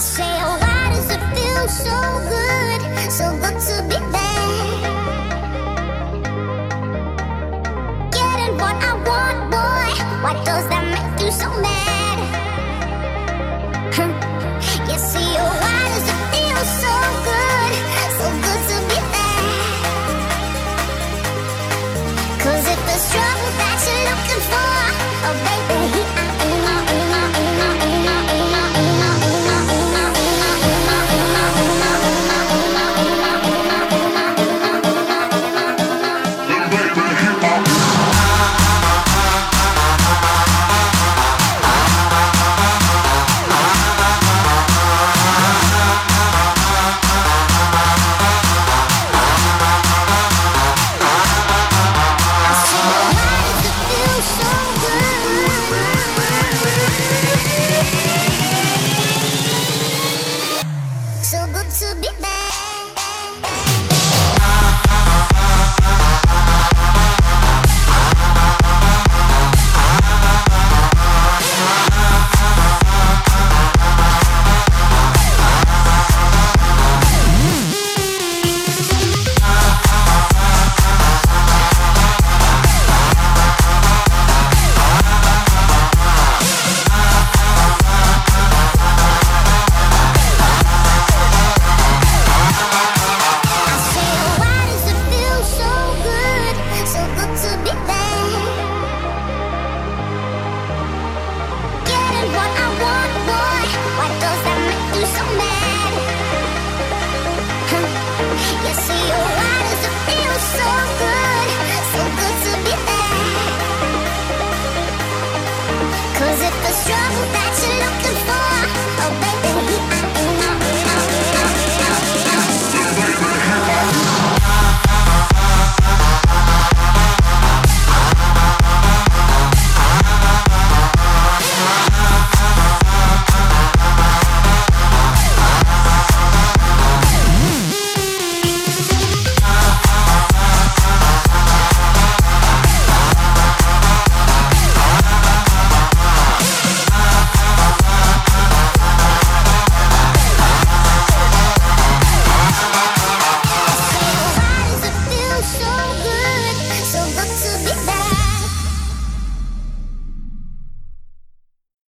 why does it feel so good, so good to be back? Getting what I want, boy. Why does that make you so mad?